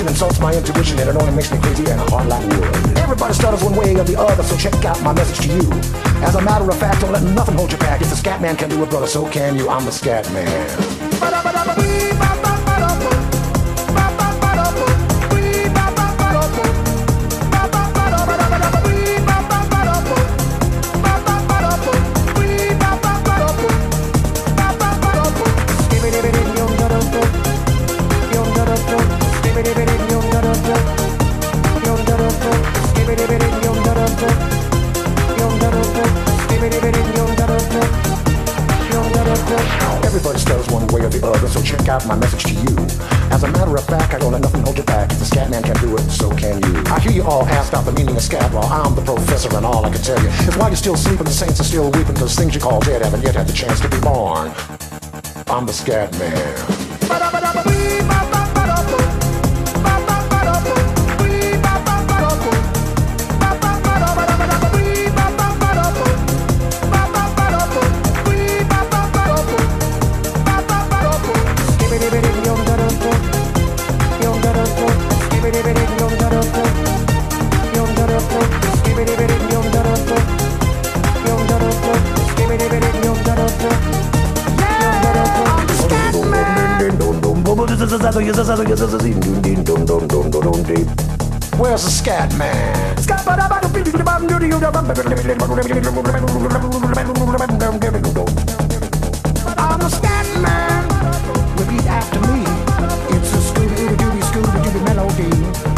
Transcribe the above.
insults my intuition and it only makes me crazy and hard like wood. Everybody stutters one way or the other, so check out my message to you. As a matter of fact, don't let nothing hold you back. If the Scatman can do it, brother, so can you. I'm the Scatman. Everybody stutters one way or the other, so check out my message to you. As a matter of fact, I don't let nothing hold you back. If the Scatman can do it, so can you. I hear you all ask about the meaning of scat. Well, I'm the professor, and all I can tell you is while you're still sleeping, the saints are still weeping, because things you call dead haven't yet had the chance to be born. I'm the Scatman. Where's the Scatman? you.